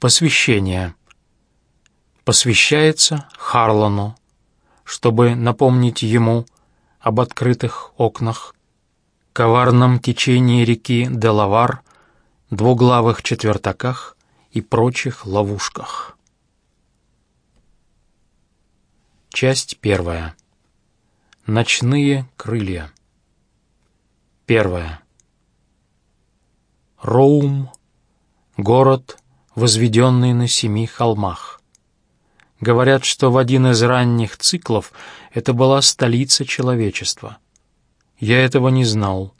Посвящение. Посвящается Харлану, чтобы напомнить ему об открытых окнах, коварном течении реки Делавар, двуглавых четвертаках и прочих ловушках. Часть первая. Ночные крылья. Первое. Роум — город, возведенный на семи холмах. Говорят, что в один из ранних циклов это была столица человечества. Я этого не знал,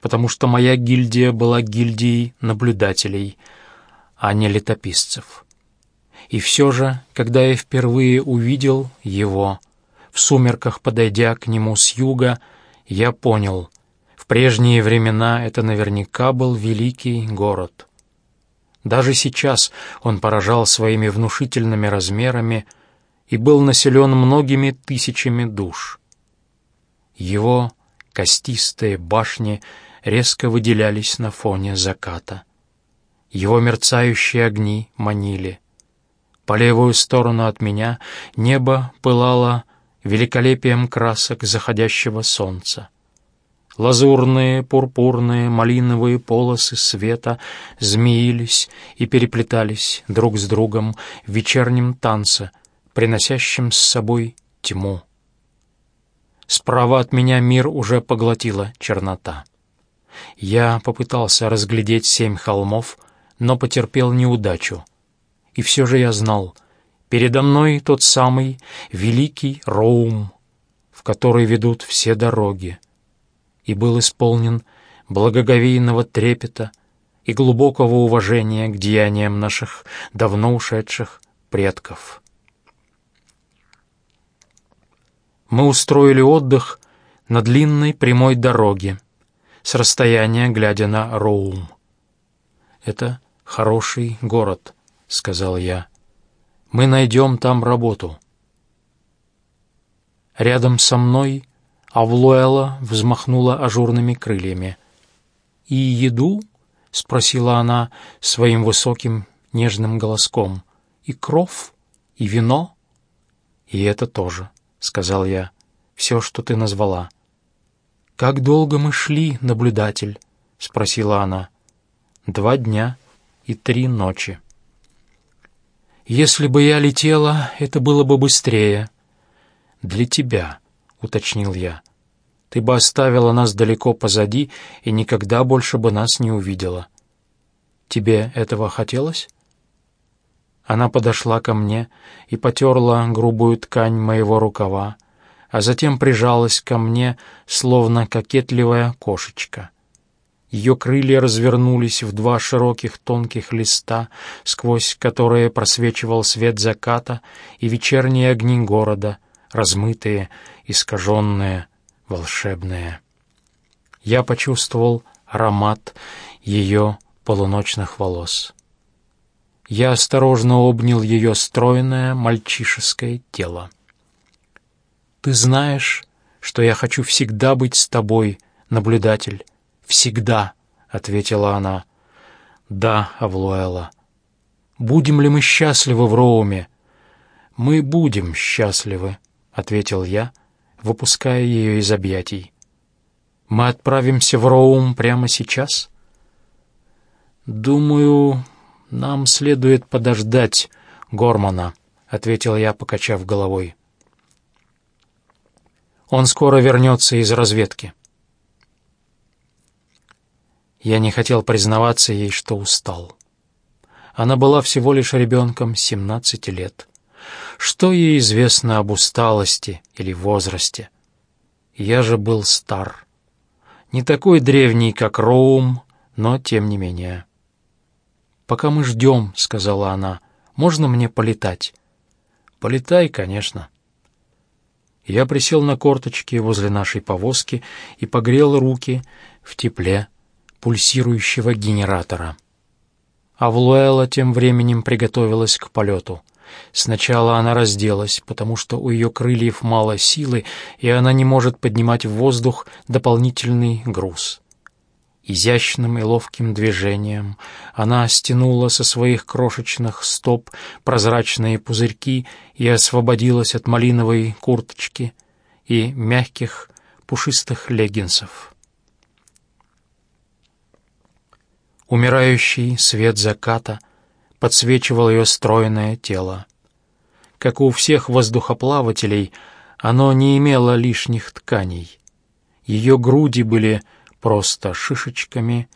потому что моя гильдия была гильдией наблюдателей, а не летописцев. И все же, когда я впервые увидел его, в сумерках подойдя к нему с юга, я понял — прежние времена это наверняка был великий город. Даже сейчас он поражал своими внушительными размерами и был населен многими тысячами душ. Его костистые башни резко выделялись на фоне заката. Его мерцающие огни манили. По левую сторону от меня небо пылало великолепием красок заходящего солнца. Лазурные, пурпурные, малиновые полосы света змеились и переплетались друг с другом в вечернем танце, приносящем с собой тьму. Справа от меня мир уже поглотила чернота. Я попытался разглядеть семь холмов, но потерпел неудачу. И все же я знал, передо мной тот самый великий Роум, в который ведут все дороги — и был исполнен благоговейного трепета и глубокого уважения к деяниям наших давно ушедших предков. Мы устроили отдых на длинной прямой дороге, с расстояния глядя на Роум. «Это хороший город», — сказал я. «Мы найдем там работу». Рядом со мной Авлуэла взмахнула ажурными крыльями. «И еду?» — спросила она своим высоким нежным голоском. «И кров? И вино?» «И это тоже», — сказал я. «Все, что ты назвала». «Как долго мы шли, наблюдатель?» — спросила она. «Два дня и три ночи». «Если бы я летела, это было бы быстрее». «Для тебя», — уточнил я. «Ты бы оставила нас далеко позади и никогда больше бы нас не увидела. Тебе этого хотелось?» Она подошла ко мне и потерла грубую ткань моего рукава, а затем прижалась ко мне, словно кокетливая кошечка. Ее крылья развернулись в два широких тонких листа, сквозь которые просвечивал свет заката и вечерние огни города, размытые искаженное, волшебное. Я почувствовал аромат ее полуночных волос. Я осторожно обнял ее стройное мальчишеское тело. «Ты знаешь, что я хочу всегда быть с тобой, наблюдатель. Всегда», — ответила она. «Да, Авлуэла. Будем ли мы счастливы в Роуме?» «Мы будем счастливы», — ответил я, выпуская ее из объятий. «Мы отправимся в Роум прямо сейчас?» «Думаю, нам следует подождать Гормана», — ответил я, покачав головой. «Он скоро вернется из разведки». Я не хотел признаваться ей, что устал. Она была всего лишь ребенком семнадцати лет. Что ей известно об усталости или возрасте? Я же был стар. Не такой древний, как Роум, но тем не менее. «Пока мы ждем», — сказала она, — «можно мне полетать?» «Полетай, конечно». Я присел на корточки возле нашей повозки и погрел руки в тепле пульсирующего генератора. Авлуэла тем временем приготовилась к полету. Сначала она разделась, потому что у ее крыльев мало силы, и она не может поднимать в воздух дополнительный груз. Изящным и ловким движением она стянула со своих крошечных стоп прозрачные пузырьки и освободилась от малиновой курточки и мягких пушистых леггинсов. Умирающий свет заката подсвечивал ее стройное тело. Как у всех воздухоплавателей, оно не имело лишних тканей. Ее груди были просто шишечками,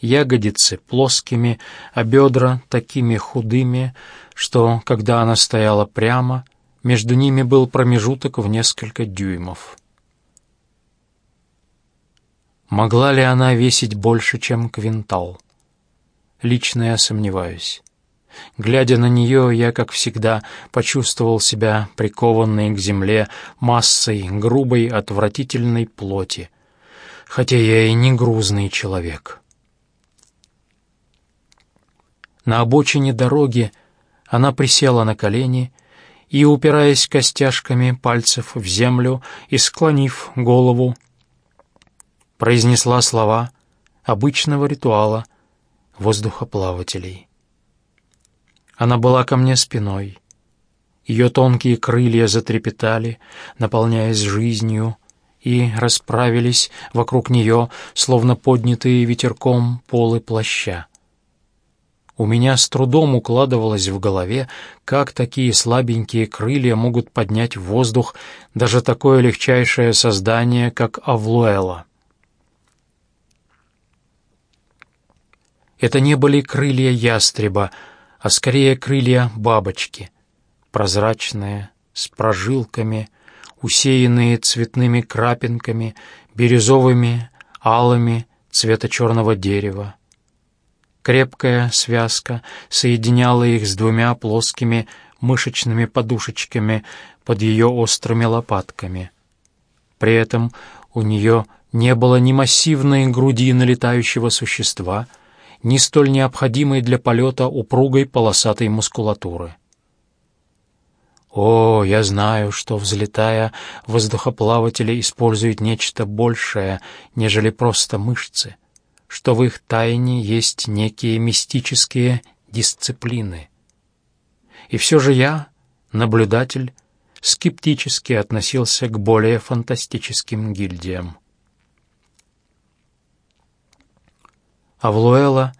ягодицы плоскими, а бедра такими худыми, что, когда она стояла прямо, между ними был промежуток в несколько дюймов. Могла ли она весить больше, чем квинтал? Лично я сомневаюсь. Глядя на нее, я, как всегда, почувствовал себя прикованной к земле массой грубой, отвратительной плоти, хотя я и не грузный человек. На обочине дороги она присела на колени и, упираясь костяшками пальцев в землю и склонив голову, произнесла слова обычного ритуала воздухоплавателей. Она была ко мне спиной. Ее тонкие крылья затрепетали, наполняясь жизнью, и расправились вокруг нее, словно поднятые ветерком полы плаща. У меня с трудом укладывалось в голове, как такие слабенькие крылья могут поднять в воздух даже такое легчайшее создание, как Авлуэла. Это не были крылья ястреба, а скорее крылья бабочки, прозрачные, с прожилками, усеянные цветными крапинками, бирюзовыми, алыми, цвета черного дерева. Крепкая связка соединяла их с двумя плоскими мышечными подушечками под ее острыми лопатками. При этом у нее не было ни массивной груди налетающего существа, ни столь необходимой для полета упругой полосатой мускулатуры. О, я знаю, что, взлетая, воздухоплаватели используют нечто большее, нежели просто мышцы, что в их тайне есть некие мистические дисциплины. И все же я, наблюдатель, скептически относился к более фантастическим гильдиям. Авлуэла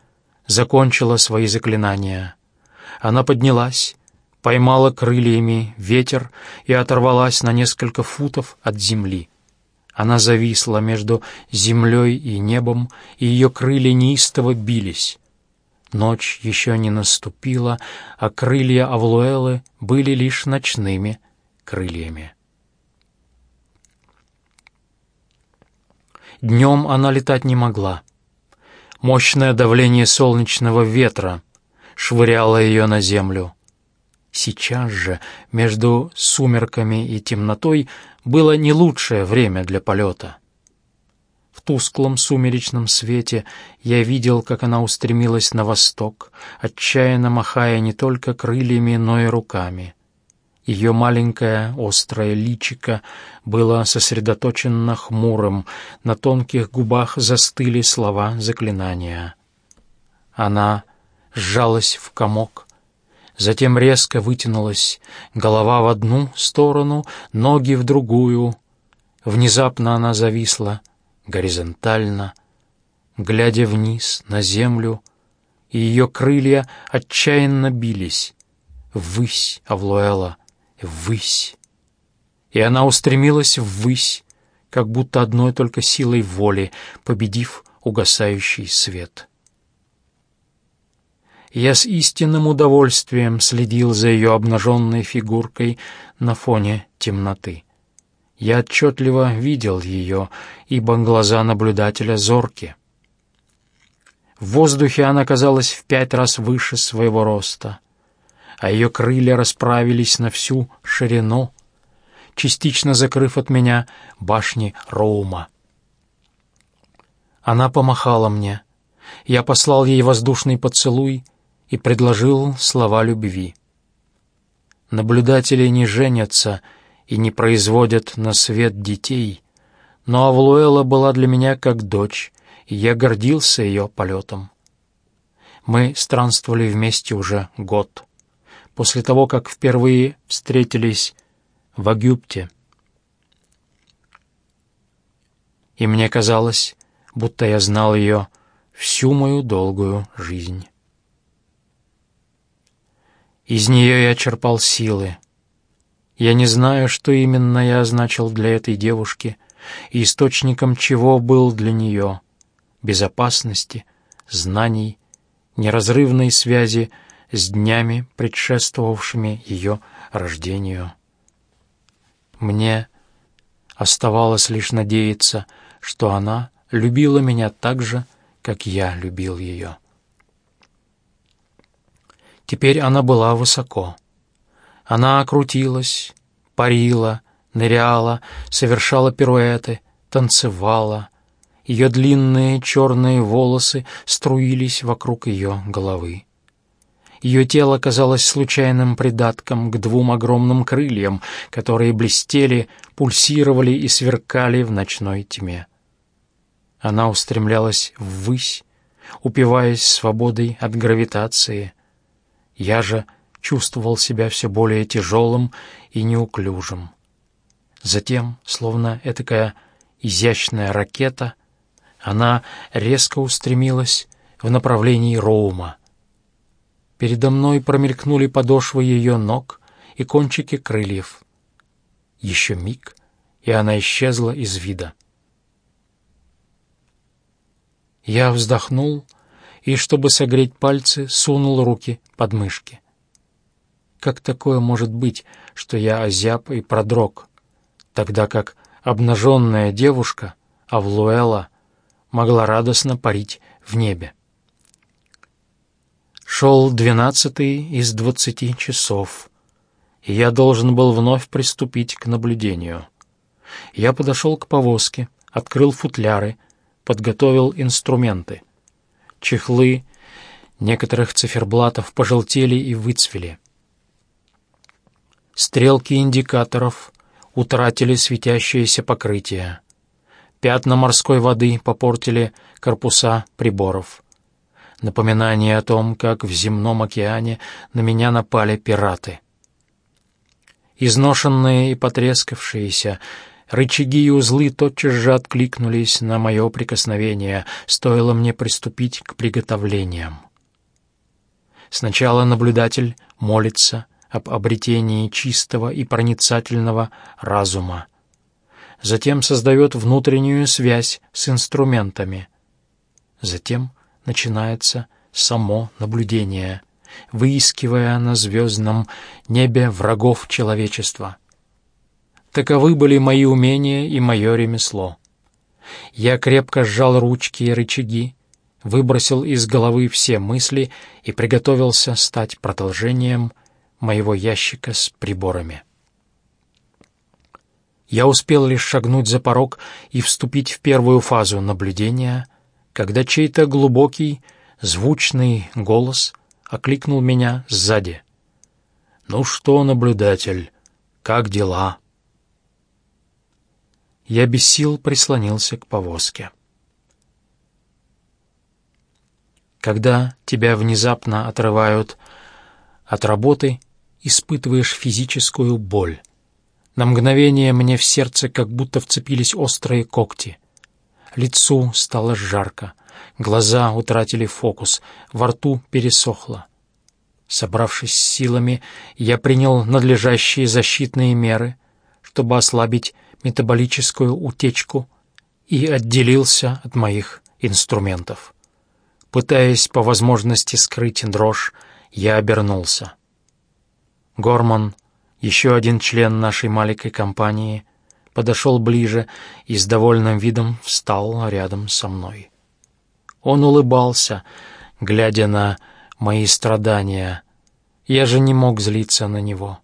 закончила свои заклинания. Она поднялась, поймала крыльями ветер и оторвалась на несколько футов от земли. Она зависла между землей и небом, и ее крылья неистово бились. Ночь еще не наступила, а крылья Авлуэлы были лишь ночными крыльями. Днем она летать не могла. Мощное давление солнечного ветра швыряло ее на землю. Сейчас же, между сумерками и темнотой, было не лучшее время для полета. В тусклом сумеречном свете я видел, как она устремилась на восток, отчаянно махая не только крыльями, но и руками. Ее маленькое острое личико было сосредоточенно хмурым, на тонких губах застыли слова заклинания. Она сжалась в комок, затем резко вытянулась, голова в одну сторону, ноги в другую. Внезапно она зависла горизонтально, глядя вниз на землю, и ее крылья отчаянно бились. Ввысь, Авлуэла, ввысь. И она устремилась ввысь, как будто одной только силой воли, победив угасающий свет. Я с истинным удовольствием следил за ее обнаженной фигуркой на фоне темноты. Я отчетливо видел ее, ибо глаза наблюдателя зорки. В воздухе она казалась в пять раз выше своего роста, а ее крылья расправились на всю ширину, частично закрыв от меня башни Роума. Она помахала мне. Я послал ей воздушный поцелуй — и предложил слова любви. Наблюдатели не женятся и не производят на свет детей, но Авлуэла была для меня как дочь, и я гордился ее полетом. Мы странствовали вместе уже год, после того, как впервые встретились в Агюпте. И мне казалось, будто я знал ее всю мою долгую жизнь. Из нее я черпал силы. Я не знаю, что именно я означал для этой девушки и источником чего был для нее безопасности, знаний, неразрывной связи с днями, предшествовавшими ее рождению. Мне оставалось лишь надеяться, что она любила меня так же, как я любил ее. Теперь она была высоко. Она крутилась, парила, ныряла, совершала пируэты, танцевала. Ее длинные черные волосы струились вокруг ее головы. Ее тело казалось случайным придатком к двум огромным крыльям, которые блестели, пульсировали и сверкали в ночной тьме. Она устремлялась ввысь, упиваясь свободой от гравитации. Я же чувствовал себя все более тяжелым и неуклюжим. Затем, словно этакая изящная ракета, она резко устремилась в направлении Роума. Передо мной промелькнули подошвы ее ног и кончики крыльев. Еще миг, и она исчезла из вида. Я вздохнул и, чтобы согреть пальцы, сунул руки под мышки. Как такое может быть, что я озяб и продрог, тогда как обнаженная девушка, Авлуэла, могла радостно парить в небе? Шел двенадцатый из двадцати часов, и я должен был вновь приступить к наблюдению. Я подошел к повозке, открыл футляры — подготовил инструменты. Чехлы некоторых циферблатов пожелтели и выцвели. Стрелки индикаторов утратили светящееся покрытие. Пятна морской воды попортили корпуса приборов. Напоминание о том, как в земном океане на меня напали пираты. Изношенные и потрескавшиеся, Рычаги и узлы тотчас же откликнулись на мое прикосновение, стоило мне приступить к приготовлениям. Сначала наблюдатель молится об обретении чистого и проницательного разума. Затем создает внутреннюю связь с инструментами. Затем начинается само наблюдение, выискивая на звездном небе врагов человечества — Таковы были мои умения и мое ремесло. Я крепко сжал ручки и рычаги, выбросил из головы все мысли и приготовился стать продолжением моего ящика с приборами. Я успел лишь шагнуть за порог и вступить в первую фазу наблюдения, когда чей-то глубокий, звучный голос окликнул меня сзади. «Ну что, наблюдатель, как дела?» Я без сил прислонился к повозке. Когда тебя внезапно отрывают от работы, испытываешь физическую боль. На мгновение мне в сердце как будто вцепились острые когти. Лицу стало жарко, глаза утратили фокус, во рту пересохло. Собравшись с силами, я принял надлежащие защитные меры, чтобы ослабить метаболическую утечку и отделился от моих инструментов. Пытаясь по возможности скрыть дрожь, я обернулся. Горман, еще один член нашей маленькой компании, подошел ближе и с довольным видом встал рядом со мной. Он улыбался, глядя на мои страдания. Я же не мог злиться на него.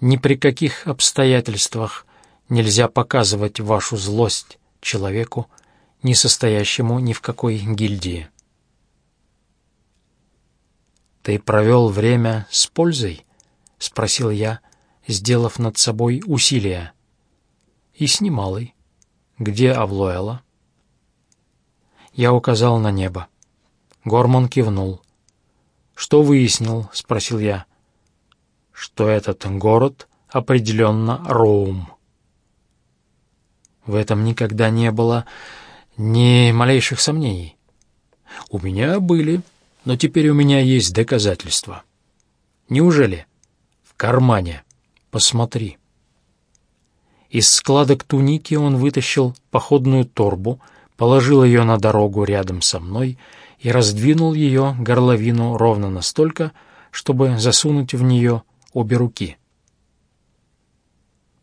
Ни при каких обстоятельствах нельзя показывать вашу злость человеку, не состоящему ни в какой гильдии. «Ты провел время с пользой?» — спросил я, сделав над собой усилие. «И с немалой. Где Авлоэла?» Я указал на небо. Горман кивнул. «Что выяснил?» — спросил я. «Что этот город определенно Роум». В этом никогда не было ни малейших сомнений. У меня были, но теперь у меня есть доказательства. Неужели? В кармане. Посмотри. Из складок туники он вытащил походную торбу, положил ее на дорогу рядом со мной и раздвинул ее горловину ровно настолько, чтобы засунуть в нее обе руки.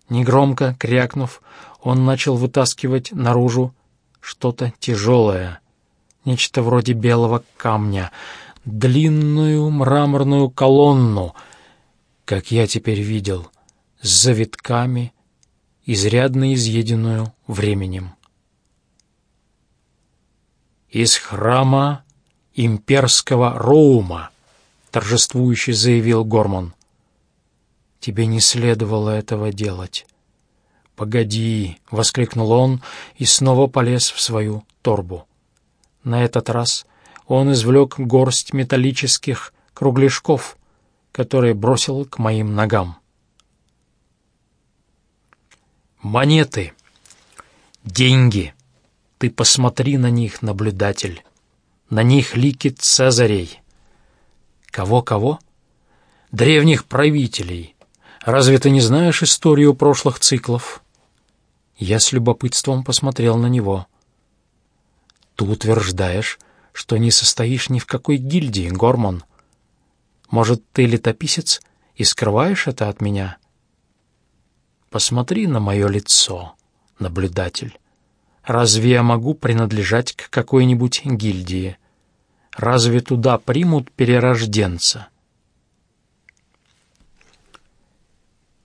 Негромко крякнув, он начал вытаскивать наружу что-то тяжелое, нечто вроде белого камня, длинную мраморную колонну, как я теперь видел, с завитками, изрядно изъеденную временем. Из храма имперского Роума, торжествующе заявил Гормон. Тебе не следовало этого делать. «Погоди!» — воскликнул он и снова полез в свою торбу. На этот раз он извлек горсть металлических кругляшков, которые бросил к моим ногам. «Монеты! Деньги! Ты посмотри на них, наблюдатель! На них лики цезарей!» «Кого-кого?» «Древних правителей!» Разве ты не знаешь историю прошлых циклов?» Я с любопытством посмотрел на него. «Ты утверждаешь, что не состоишь ни в какой гильдии, Гормон. Может, ты летописец и скрываешь это от меня?» «Посмотри на мое лицо, наблюдатель. Разве я могу принадлежать к какой-нибудь гильдии? Разве туда примут перерожденца?»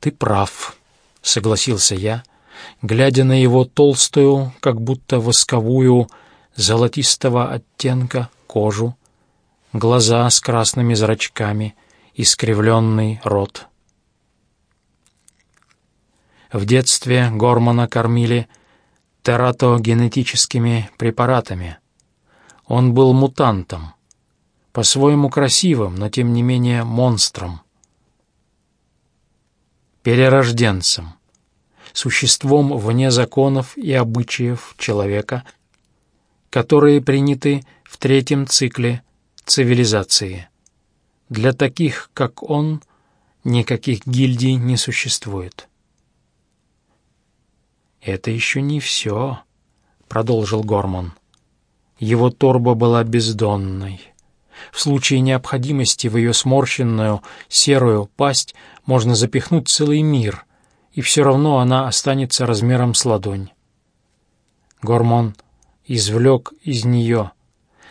«Ты прав», — согласился я, — глядя на его толстую, как будто восковую, золотистого оттенка кожу, глаза с красными зрачками, искривленный рот. В детстве Гормана кормили тератогенетическими препаратами. Он был мутантом, по-своему красивым, но тем не менее монстром, перерожденцем существом вне законов и обычаев человека, которые приняты в третьем цикле цивилизации. Для таких, как он, никаких гильдий не существует. «Это еще не все», — продолжил Горман. Его торба была бездонной. В случае необходимости в ее сморщенную серую пасть можно запихнуть целый мир, и все равно она останется размером с ладонь. Гормон извлек из нее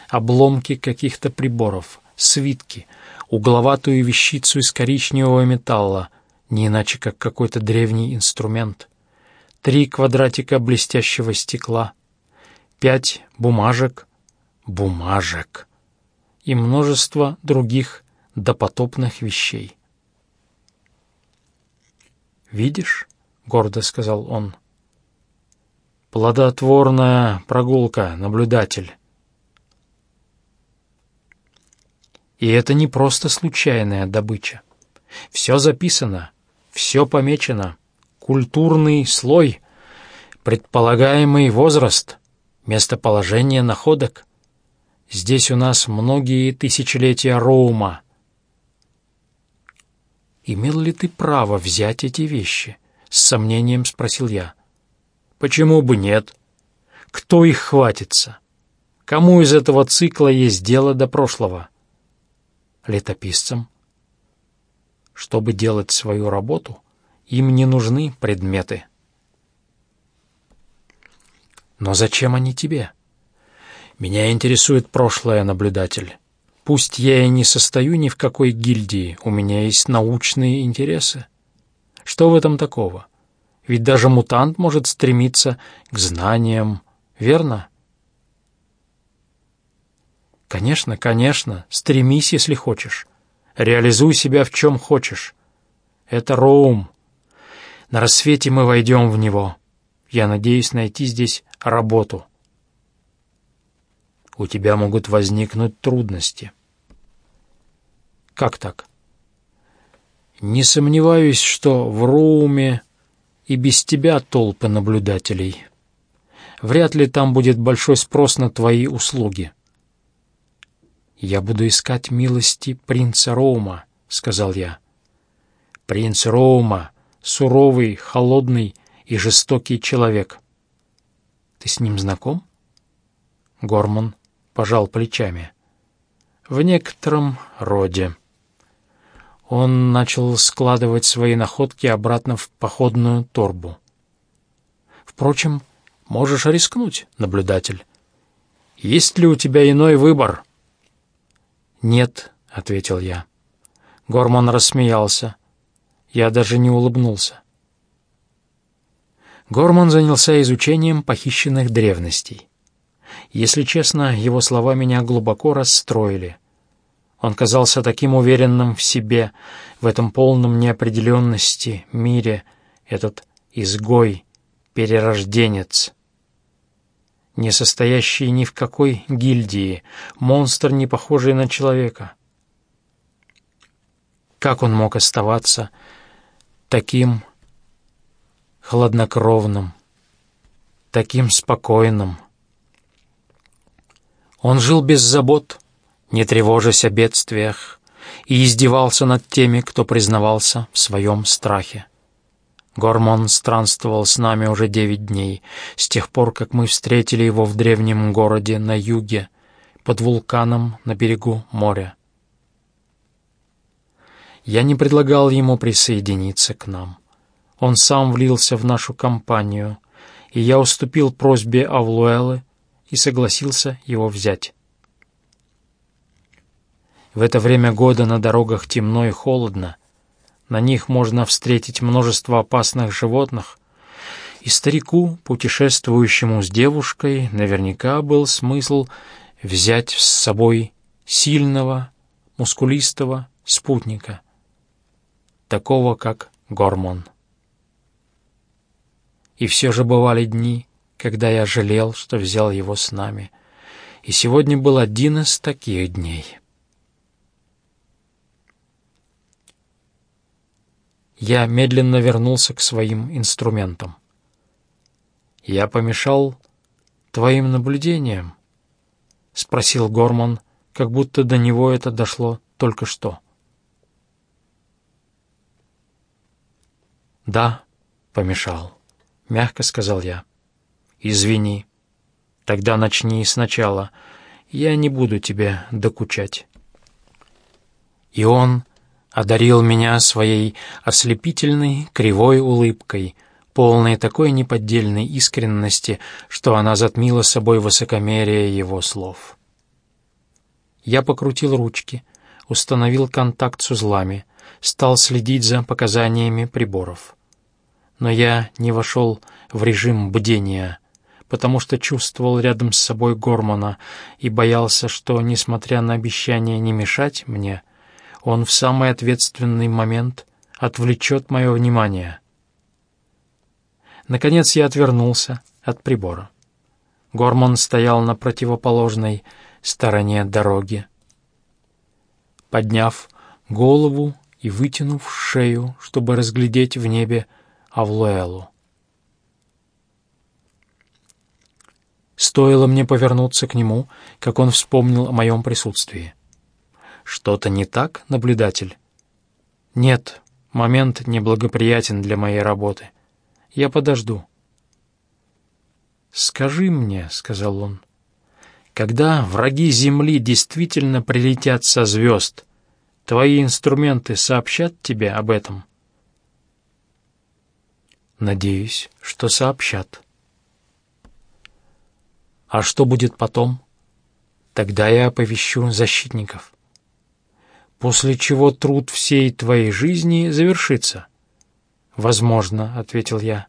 обломки каких-то приборов, свитки, угловатую вещицу из коричневого металла, не иначе как какой-то древний инструмент, три квадратика блестящего стекла, пять бумажек, бумажек и множество других допотопных вещей. «Видишь?» — гордо сказал он. «Плодотворная прогулка, наблюдатель». И это не просто случайная добыча. Все записано, все помечено. Культурный слой, предполагаемый возраст, местоположение находок. Здесь у нас многие тысячелетия Роума — «Имел ли ты право взять эти вещи?» — с сомнением спросил я. «Почему бы нет? Кто их хватится? Кому из этого цикла есть дело до прошлого?» «Летописцам. Чтобы делать свою работу, им не нужны предметы». «Но зачем они тебе?» «Меня интересует прошлое, наблюдатель». Пусть я и не состою ни в какой гильдии, у меня есть научные интересы. Что в этом такого? Ведь даже мутант может стремиться к знаниям, верно? Конечно, конечно, стремись, если хочешь. Реализуй себя в чем хочешь. Это Роум. На рассвете мы войдем в него. Я надеюсь найти здесь работу. у тебя могут возникнуть трудности. Как так? Не сомневаюсь, что в Роуме и без тебя толпы наблюдателей. Вряд ли там будет большой спрос на твои услуги. «Я буду искать милости принца Роума», — сказал я. «Принц Роума — суровый, холодный и жестокий человек. Ты с ним знаком?» Горман пожал плечами. «В некотором роде». Он начал складывать свои находки обратно в походную торбу. «Впрочем, можешь рискнуть, наблюдатель. Есть ли у тебя иной выбор?» «Нет», — ответил я. Горман рассмеялся. Я даже не улыбнулся. Горман занялся изучением похищенных древностей. Если честно, его слова меня глубоко расстроили. Он казался таким уверенным в себе, в этом полном неопределенности мире, этот изгой, перерожденец. Не состоящий ни в какой гильдии, монстр, не похожий на человека. Как он мог оставаться таким хладнокровным, таким спокойным? Он жил без забот, не тревожась о бедствиях, и издевался над теми, кто признавался в своем страхе. Гормон странствовал с нами уже девять дней, с тех пор, как мы встретили его в древнем городе на юге, под вулканом на берегу моря. Я не предлагал ему присоединиться к нам. Он сам влился в нашу компанию, и я уступил просьбе Авлуэлы и согласился его взять. В это время года на дорогах темно и холодно. На них можно встретить множество опасных животных. И старику, путешествующему с девушкой, наверняка был смысл взять с собой сильного, мускулистого спутника, такого как Гормон. И все же бывали дни, когда я жалел, что взял его с нами. И сегодня был один из таких дней. Я медленно вернулся к своим инструментам. «Я помешал твоим наблюдениям?» — спросил Горман, как будто до него это дошло только что. «Да, помешал», — мягко сказал я. «Извини. Тогда начни сначала. Я не буду тебе докучать». И он одарил меня своей ослепительной кривой улыбкой, полной такой неподдельной искренности, что она затмила собой высокомерие его слов. Я покрутил ручки, установил контакт с узлами, стал следить за показаниями приборов. Но я не вошел в режим бдения, потому что чувствовал рядом с собой Гормана и боялся, что, несмотря на обещание не мешать мне, — он в самый ответственный момент отвлечет мое внимание. Наконец я отвернулся от прибора. Гормон стоял на противоположной стороне дороги. Подняв голову и вытянув шею, чтобы разглядеть в небе Авлуэлу. Стоило мне повернуться к нему, как он вспомнил о моем присутствии. Что-то не так, наблюдатель? Нет, момент неблагоприятен для моей работы. Я подожду. «Скажи мне», — сказал он, — «когда враги Земли действительно прилетят со звезд, твои инструменты сообщат тебе об этом?» «Надеюсь, что сообщат». «А что будет потом?» «Тогда я оповещу защитников» после чего труд всей твоей жизни завершится. «Возможно», — ответил я.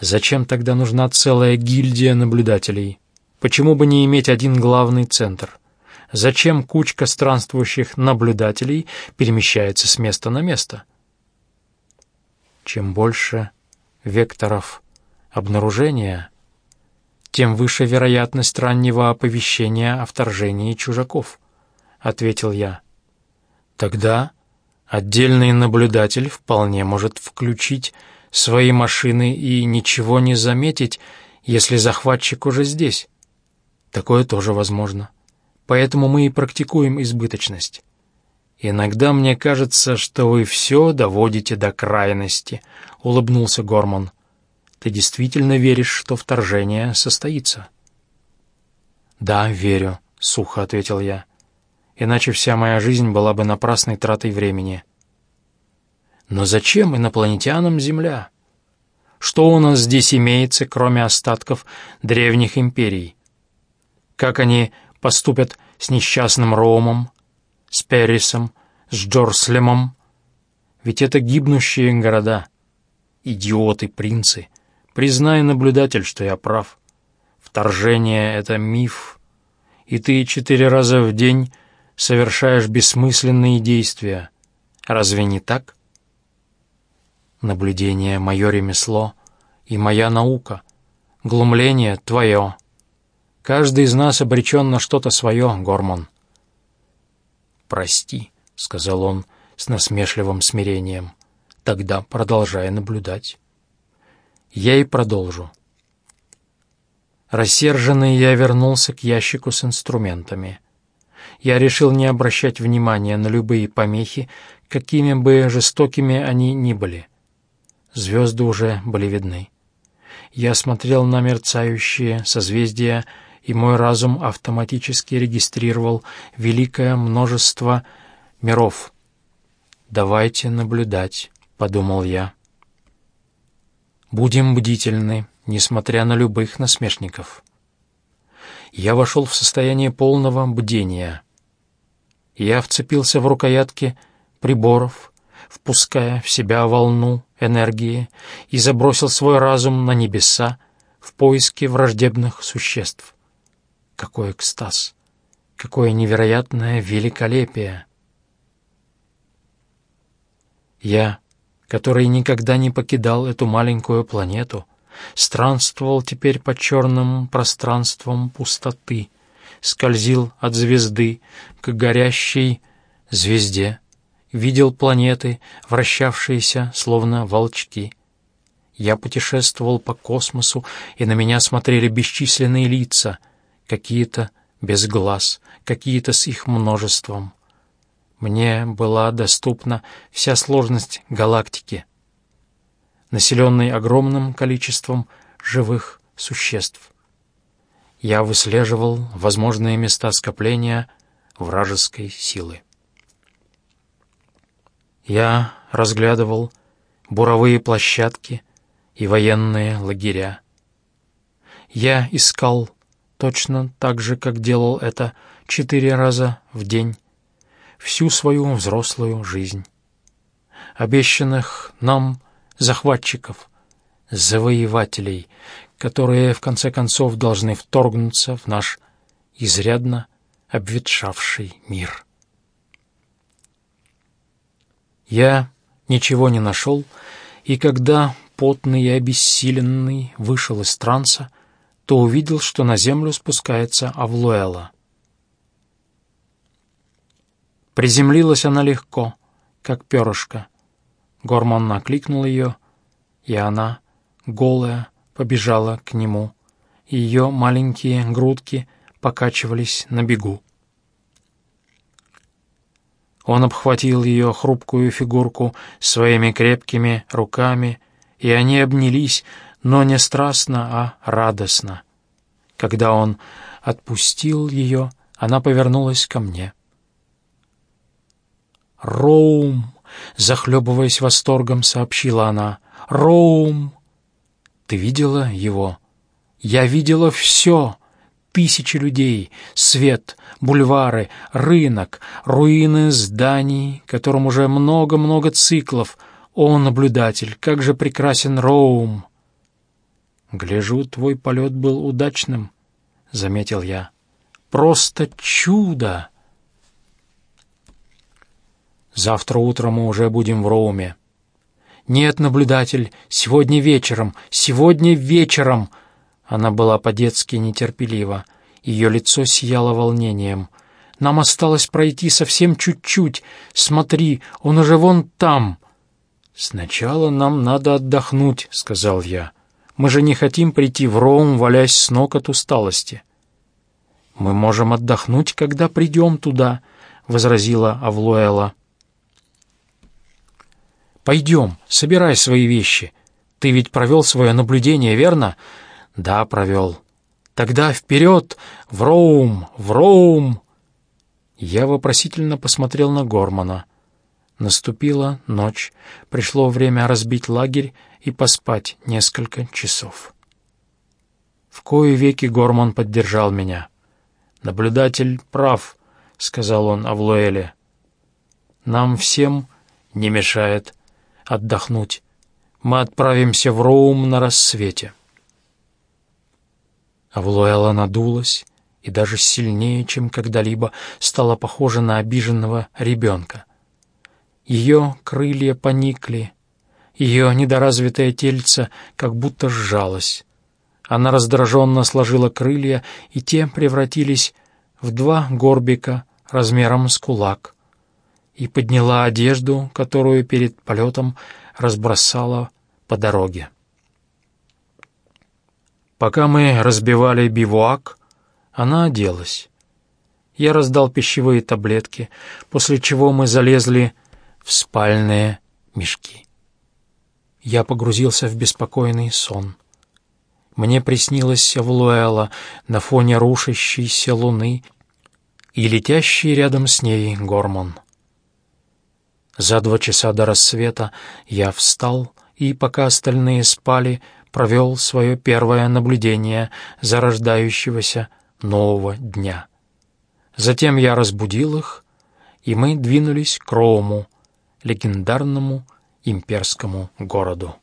«Зачем тогда нужна целая гильдия наблюдателей? Почему бы не иметь один главный центр? Зачем кучка странствующих наблюдателей перемещается с места на место?» Чем больше векторов обнаружения, тем выше вероятность раннего оповещения о вторжении чужаков», — ответил я. «Тогда отдельный наблюдатель вполне может включить свои машины и ничего не заметить, если захватчик уже здесь. Такое тоже возможно. Поэтому мы и практикуем избыточность. Иногда мне кажется, что вы все доводите до крайности», — улыбнулся Горман. Ты действительно веришь, что вторжение состоится?» «Да, верю», — сухо ответил я. «Иначе вся моя жизнь была бы напрасной тратой времени». «Но зачем инопланетянам Земля? Что у нас здесь имеется, кроме остатков древних империй? Как они поступят с несчастным Ромом, с Перисом, с Джорслемом? Ведь это гибнущие города, идиоты, принцы» Признай, наблюдатель, что я прав. Вторжение — это миф, и ты четыре раза в день совершаешь бессмысленные действия. Разве не так? Наблюдение — мое ремесло и моя наука. Глумление — твое. Каждый из нас обречен на что-то свое, Гормон. «Прости», — сказал он с насмешливым смирением. «Тогда продолжай наблюдать». Я и продолжу. Рассерженный я вернулся к ящику с инструментами. Я решил не обращать внимания на любые помехи, какими бы жестокими они ни были. Звезды уже были видны. Я смотрел на мерцающие созвездия, и мой разум автоматически регистрировал великое множество миров. «Давайте наблюдать», — подумал я. Будем бдительны, несмотря на любых насмешников. Я вошел в состояние полного бдения. Я вцепился в рукоятки приборов, впуская в себя волну энергии, и забросил свой разум на небеса в поиске враждебных существ. Какой экстаз! Какое невероятное великолепие! Я который никогда не покидал эту маленькую планету, странствовал теперь по черным пространствам пустоты, скользил от звезды к горящей звезде, видел планеты, вращавшиеся, словно волчки. Я путешествовал по космосу, и на меня смотрели бесчисленные лица, какие-то без глаз, какие-то с их множеством. Мне была доступна вся сложность галактики, населенной огромным количеством живых существ. Я выслеживал возможные места скопления вражеской силы. Я разглядывал буровые площадки и военные лагеря. Я искал точно так же, как делал это четыре раза в день всю свою взрослую жизнь. Обещанных нам захватчиков, завоевателей, которые в конце концов должны вторгнуться в наш изрядно обветшавший мир. Я ничего не нашел, и когда, потный и обессиленный, вышел из транса, то увидел, что на землю спускается Авлуэла. Приземлилась она легко, как перышко. Гормон накликнул ее, и она, голая, побежала к нему. Ее маленькие грудки покачивались на бегу. Он обхватил ее хрупкую фигурку своими крепкими руками, и они обнялись, но не страстно, а радостно. Когда он отпустил ее, она повернулась ко мне. «Роум!» — захлебываясь восторгом, сообщила она. «Роум!» «Ты видела его?» «Я видела все!» Тысячи людей, свет, бульвары, рынок, руины зданий, которым уже много-много циклов. О, наблюдатель, как же прекрасен Роум! «Гляжу, твой полет был удачным», — заметил я. «Просто чудо!» Завтра утром мы уже будем в Роуме. Нет, наблюдатель, сегодня вечером, сегодня вечером, Она была по-детски нетерпелива. Ее лицо сияло волнением. «Нам осталось пройти совсем чуть-чуть. Смотри, он уже вон там!» «Сначала нам надо отдохнуть», — сказал я. «Мы же не хотим прийти в Роум, валясь с ног от усталости». «Мы можем отдохнуть, когда придем туда», — возразила Авлуэла. «Пойдем, собирай свои вещи. Ты ведь провел свое наблюдение, верно?» «Да, провел». «Тогда вперед! В Роум! В Роум!» Я вопросительно посмотрел на Гормана. Наступила ночь, пришло время разбить лагерь и поспать несколько часов. В кои веки Горман поддержал меня. «Наблюдатель прав», — сказал он Авлуэле. «Нам всем не мешает отдохнуть. Мы отправимся в Роум на рассвете». Авлуэла надулась и даже сильнее, чем когда-либо, стала похожа на обиженного ребенка. Ее крылья поникли, ее недоразвитое тельце как будто сжалось. Она раздраженно сложила крылья, и те превратились в два горбика размером с кулак, и подняла одежду, которую перед полетом разбросала по дороге. Пока мы разбивали бивуак, она оделась. Я раздал пищевые таблетки, после чего мы залезли в спальные мешки. Я погрузился в беспокойный сон. Мне приснилась Авлуэла на фоне рушащейся луны и летящий рядом с ней гормон. За два часа до рассвета я встал и, пока остальные спали, провел свое первое наблюдение зарождающегося нового дня. Затем я разбудил их, и мы двинулись к Роуму, легендарному имперскому городу.